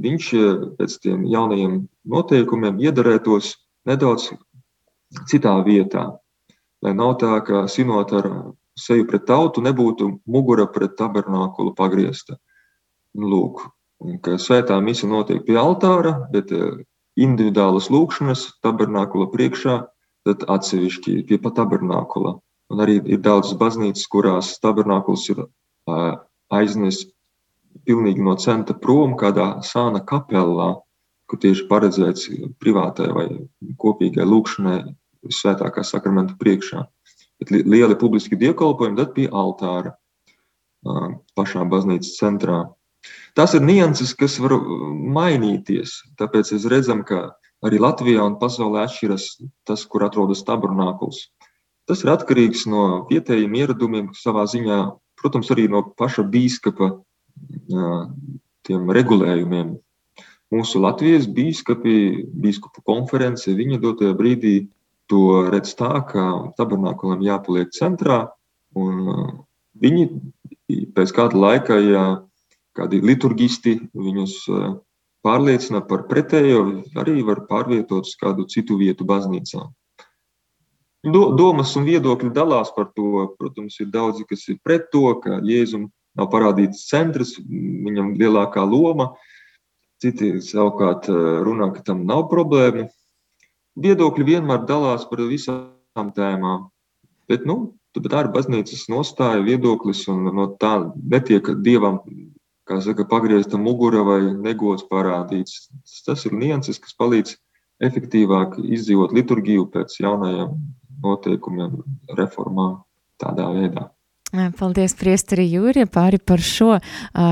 viņš pēc tiem jaunajiem noteikumiem iedarētos nedaudz citā vietā. Lai nav tā, ka sinot ar seju pret tautu, nebūtu mugura pret tabernākulu pagriezta. Lūk, ka svētā mise notiek pie altāra, bet eh, individuālas lūkšanas tabernākula priekšā, tad atsevišķi pie tabernākula. Un arī ir daudzas baznīcas, kurās tabernākuls ir aiznes pilnīgi no centra prom kādā sāna kapelā, kur tieši paredzēts privātai vai kopīgai lūkšanai svētākā sakramenta priekšā. Bet lieli publiski dievkalpojumi tad pie altāra pašā baznīcas centrā. Tas ir nianses, kas var mainīties. Tāpēc mēs redzam, ka arī Latvijā un pasaulē atšķiras tas, kur atrodas tabernākls. Tas ir atkarīgs no vietējiem ieradumiem, savā ziņā, protams, arī no paša biskupa regulējumiem. Mūsu Latvijas biskupi, biskupu konference, viņa dotajā brīdī to redz tā, ka tabernākulam jāpaliek centrā, un viņi pēc kāda laika, ja kādi liturgisti viņus pārliecina par pretējo, arī var pārvietot uz kādu citu vietu baznīcā. Do, domas un viedokļi dalās par to. Protams, ir daudzi, kas ir pret to, ka Jēzum nav parādīts centrs, viņam lielākā loma. Citi savukārt runā, ka tam nav problēmu. Viedokļi vienmēr dalās par visām tēmām. Bet, nu, tā ir baznīcas nostāja, viedoklis, un no tā netiek dievam kā saka, pagriezta mugura vai negods parādīts. Tas ir nianses, kas palīdz efektīvāk izdzīvot liturgiju pēc jaunajiem noteikumiem, reformām tādā veidā. Paldies, Priesteri Jūrija, pāri par šo uh,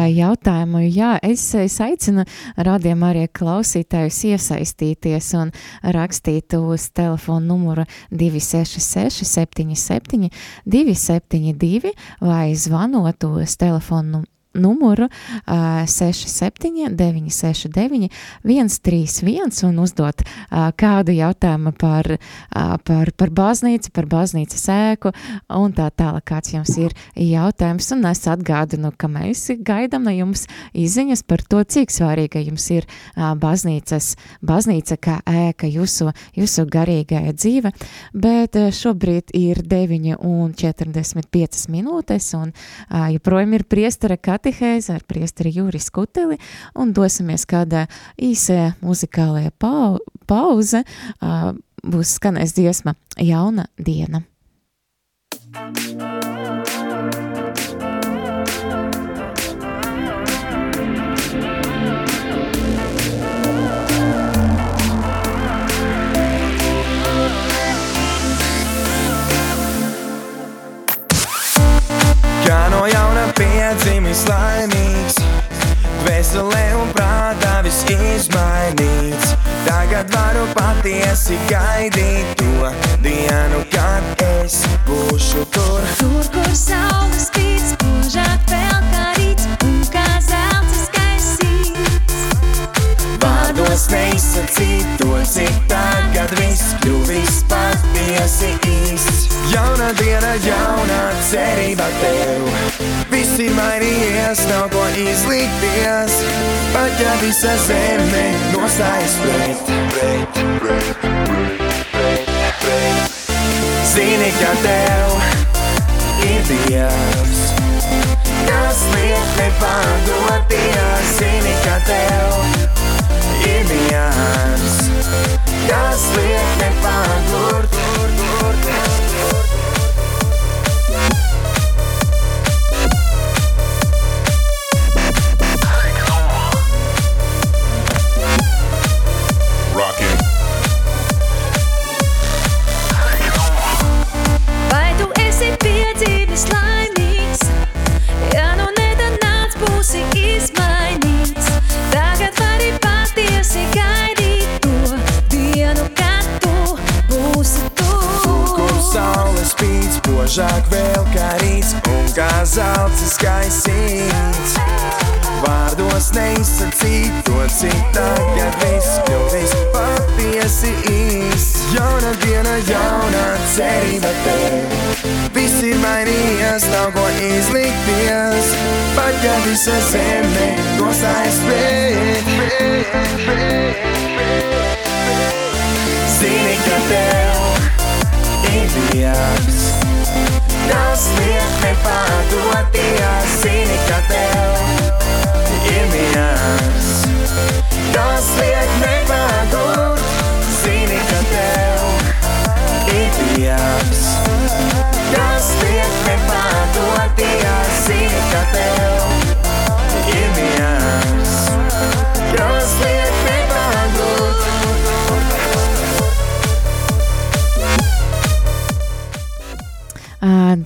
jautājumu. Jā, es, es aicinu rādiem arī klausītājus iesaistīties un rakstīt uz telefonu numuru 266 77 272 vai zvanot uz telefonu numuru uh, 67, 969, 131 un uzdot uh, kādu jautājumu par, uh, par, par baznīcu, par baznīcas ēku un tā tālāk, kāds jums ir jautājums. Un es atgādinu, ka mēs gaidām no jums izziņas par to, cik svarīga jums ir uh, baznīcas, baznīca kā ēka jūsu, jūsu garīgajā dzīve, bet uh, šobrīd ir 9 un 45 minūtes un uh, joprojām ir priestara Katrīna katehēze ar priesteri Jūris Kuteli un dosimies kādā īsē muzikālajā pau pauze. Būs skanēs dziesma Jauna diena. Thank you. Piedzimis laimīgs. Veselē un prātā viss izmainīts. Tagad varu patiesi gaidīt to dienu, kad es būšu tur. Tur, kur saule spīd, spožāk vēl kā rīts Un kā zelta skaisīts. Vārdos neizsacīt to, cik tagad viss kļuvis patiesi īsts. Jauna diena, jauna cerība tev Viss ir mainījies, nav ko izlikties. Pat ja visa zeme nostājas pret, pret, pret, pret, pret, pret. Zini, ka tev ir dievs, kas liek nepadoties. Zini, ka tev ir viens, kas liek nepagurt. Jauna cerība tev. Viss ir mainījies, nav ko izlikties. Pat ja visa zeme nostājas pret. Zini, ka tev ir dievs, kas liek nepadoties. Zini, ka tev ir viens, kas liek nepagot. Ir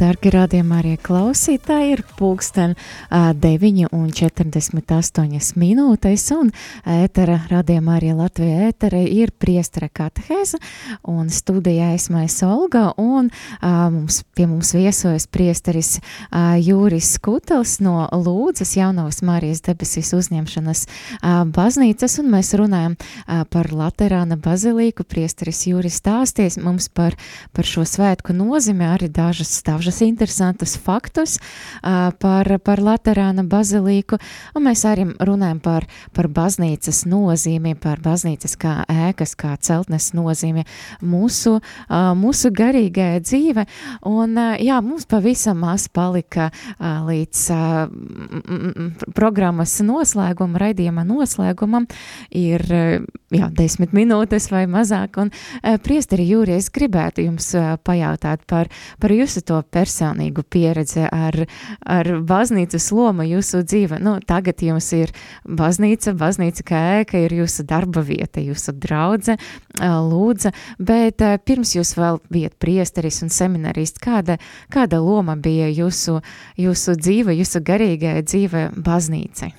Dargi radījumā arī klausītāji ir pulksten 9,48 minūtes, un ētera radījumā arī Latvija ētera ir priestara katehēza, un studijā esmais Olga, un a, mums, pie mums viesojas priesteris a, Jūris Skutels no Lūdzes jaunavas Marijas debesīs uzņemšanas a, baznīcas, un mēs runājam a, par Laterāna bazilīku, priesteris Jūris stāsties mums par, par šo svētku nozīmi, arī dažas stāvžas interesantus faktus uh, par, par Laterāna bazilīku, un mēs arī runājam par, par baznīcas nozīmi, par baznīcas kā ēkas, kā celtnes nozīmi mūsu, uh, mūsu garīgajā dzīve, un uh, jā, mums pavisam maz palika uh, līdz uh, programmas noslēguma, raidījuma noslēgumam, ir uh, jā, desmit minūtes vai mazāk, un uh, priesteri Jūri, es gribētu jums uh, pajautāt par, par jūsu to personīgu pieredzi ar, ar baznīcas lomu jūsu dzīve. Nu, tagad jums ir baznīca, baznīca kā ēka, ir jūsu darba vieta, jūsu draudze, lūdza, bet pirms jūs vēl bijat priesteris un seminarists, kāda, kāda loma bija jūsu, jūsu dzīve, jūsu garīgajā dzīve baznīcai?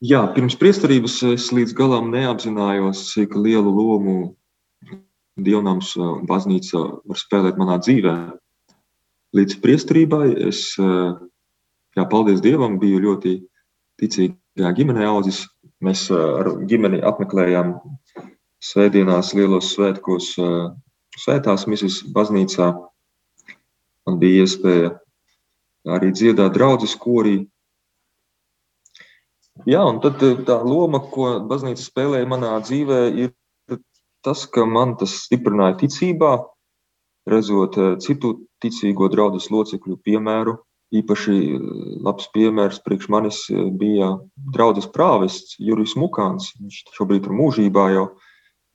Jā, pirms priesterības es līdz galam neapzinājos, cik lielu lomu dievnams un baznīca var spēlēt manā dzīvē. Līdz priesterībai es, jā, paldies Dievam, biju ļoti ticīgā ģimenē audzis. Mēs ar ģimeni apmeklējām svētdienās, lielos svētkos, svētās misijas baznīcā. Man bija iespēja arī dziedāt draudzes korī. Jā, un tad tā loma, ko baznīca spēlēja manā dzīvē, ir tas, ka man tas stiprināja ticībā, redzot citu ticīgo draugu locekļu piemēru. Īpaši labs piemērs priekš manis bija draugs prāvests Jurijs Mukāns. Viņš šobrīd ir mūžībā jau,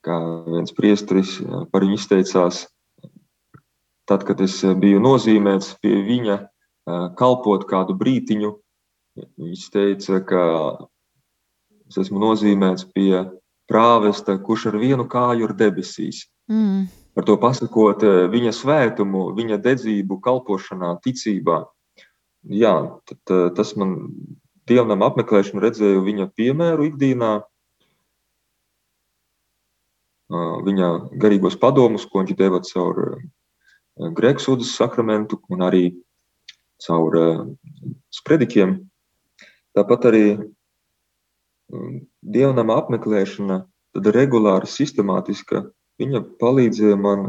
kā viens priesteris par viņu izteicās. Tad, kad es biju nozīmēts pie viņa kalpot kādu brītiņu, viņš teica, ka es esmu nozīmēts pie prāvesta, kurš ar vienu kāju ir debesīs. Mm. Par to pasakot, viņa svētumu, viņa dedzību, kalpošanā, ticībā. Jā, tad, tas man dievnam apmeklēšanu redzēju viņa piemēru ikdienā, viņa garīgos padomus, ko viņš deva caur grēksūdas sakramentu un arī caur spredikiem. Tāpat arī dievnama apmeklēšana, tad regulāra, sistemātiska, viņa palīdzēja man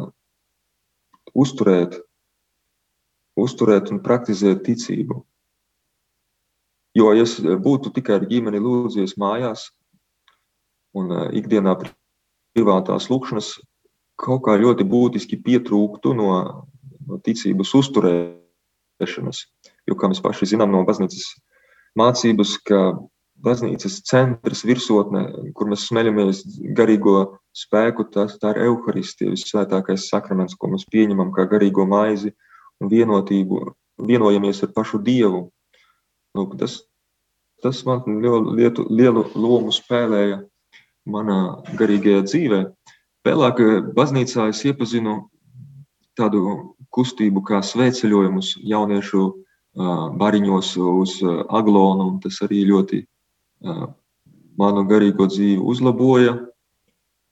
uzturēt uzturēt un praktizēt ticību. Jo, ja es būtu tikai ar ģimeni lūdzies mājās un uh, ikdienā privātās lūkšanas, kaut kā ļoti būtiski pietrūktu no, no ticības uzturēšanas. Jo, kā mēs paši zinām no baznīcas mācības, ka baznīcas centrs, virsotne, kur mēs smeļamies garīgo spēku, tas tā ir evaharistija, visvētākais sakraments, ko mēs pieņemam kā garīgo maizi un vienotību, vienojamies ar pašu Dievu. Lūk, tas, tas man lielu, lietu, lielu lomu spēlēja manā garīgajā dzīvē. Vēlāk eh, baznīcā es iepazinu tādu kustību kā svētceļojumus jauniešu bariņos uz aglonu, un tas arī ļoti manu garīgo dzīvi uzlaboja.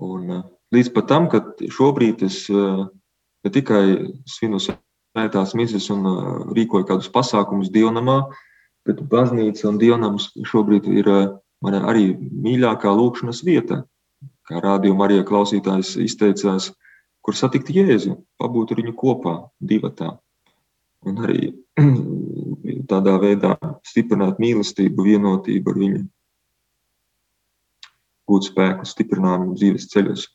Un līdz pat tam, kad šobrīd es ne tikai svinu svētās misijas un rīkoju kādus pasākumus dievnamā, bet baznīca un dievnams šobrīd ir mana arī mīļākā lūkšanas vieta. Kā rādījuma arī klausītājs izteicās, kur satikt Jēzu, pabūt ar viņu kopā, divatā. Un arī tādā veidā stiprināt mīlestību, vienotību ar viņu, gūt spēku, stiprinājumu dzīves ceļos.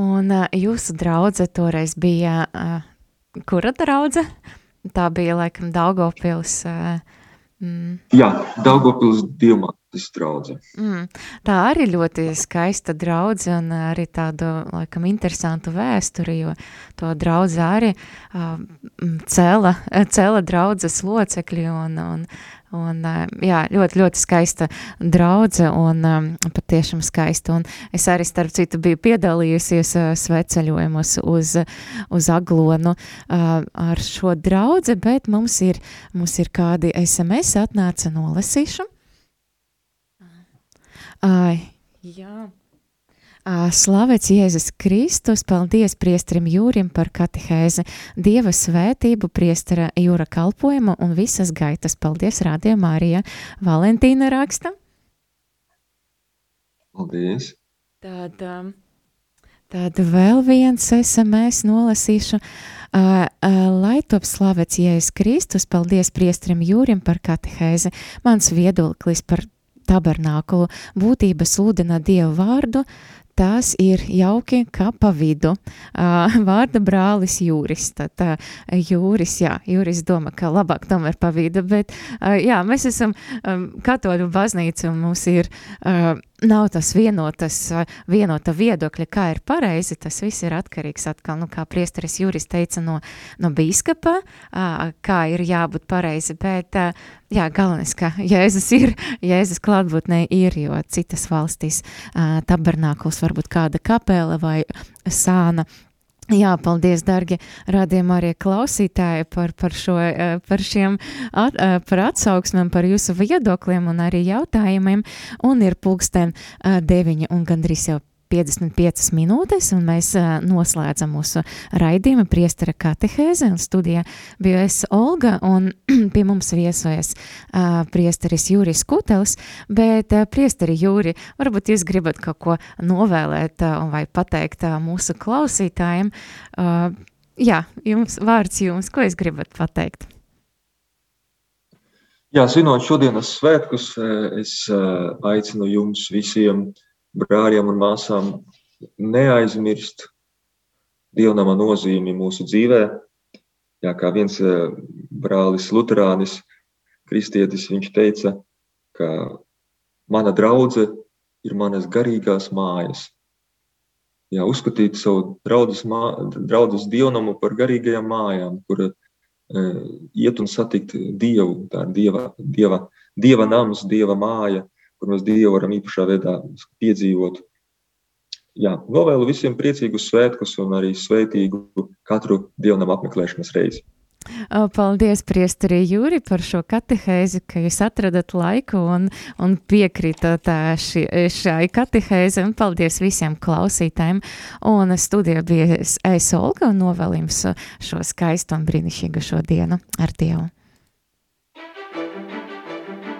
Un jūsu draudzene toreiz bija, kura draudzene? Tā bija laikam Daugopils. Uh, Mm. Jā, Daugopils diamātis draudze. Mm. Tā arī ļoti skaista draudze un arī tādu, laikam, interesantu vēsturi, jo to draudze arī uh, cēla, cēla draudzes locekļi un, un Un, jā, ļoti, ļoti skaista draudzene un um, patiešām skaista. Un es arī, starp citu, biju piedalījusies uh, sveceļojumos uz, uz Aglonu uh, ar šo draugu, bet mums ir, mums ir kādi SMS atnāca nolasīšu. Uh, jā. Slavēts Jēzus Kristus, paldies priestrim Jūrim par katehēzi, Dieva svētību, priestera Jūra kalpojumu un visas gaitas. Paldies, Rādījā Mārija. Valentīna raksta. Paldies. Tad, tad vēl viens SMS nolasīšu. Uh, uh, lai top slavēts Jēzus Kristus, paldies priestrim Jūrim par katehēzi. Mans viedoklis par tabernākulu būtība sludina Dievu vārdu, uh, tas ir jauki, kā pa vidu. Uh, vārda brālis Jūris. Tad uh, Jūris, jā, Jūris domā, ka labāk tomēr pa vidu, bet uh, jā, mēs esam um, katoļu baznīca un mums ir uh, nav tas vienotas, vienota viedokļa, kā ir pareizi. Tas viss ir atkarīgs atkal, nu, kā priesteris Juris teica, no, no bīskapa, kā ir jābūt pareizi. Bet, jā, galvenais, ka Jēzus ir, Jēzus klātbūtnē ir, jo citas valstīs tabernākls varbūt kāda kapela vai sāna Jā, paldies, darbie radījuma arī klausītāji, par, par, šo, eh, par šiem at, eh, par atsauksmēm, par jūsu viedokļiem un arī jautājumiem. Un ir pulksten eh, deviņi un gandrīz jau 55 minūtes, un mēs noslēdzam mūsu raidījumu priestara katehēze, un studijā bija es Olga, un pie mums viesojas priesteris Jūris Kutelis, bet priesteri Jūri, varbūt jūs gribat kaut ko novēlēt vai pateikt mūsu klausītājiem. Jā, jums vārds jums, ko jūs gribat pateikt? Jā, zinot šodienas svētkus, es aicinu jums visiem uh, brāļiem un māsām neaizmirst dievnama nozīmi mūsu dzīvē. Jā, kā viens eh, brālis Luterānis, kristietis, viņš teica, ka mana draudze ir manas garīgās mājas. Jā, uzskatīt savu draudzes, mā, draudzes dievnamu par garīgajām mājām, kur e, iet un satikt Dievu. Tā ir Dieva, dieva, dieva nams, Dieva māja, kur mēs Dievu varam īpašā veidā piedzīvot. Jā, novēlu visiem priecīgus svētkus un arī svētīgu katru dievnam apmeklēšanas reizi. Paldies, Priesteri Jūri, par šo katehēzi, ka jūs atradat laiku un, un piekrītat ši, šai katehēzi. Paldies visiem klausītājiem. Un studijā bija es Olga un novēl jums šo skaistu un brīnišķīgu šo dienu ar Dievu.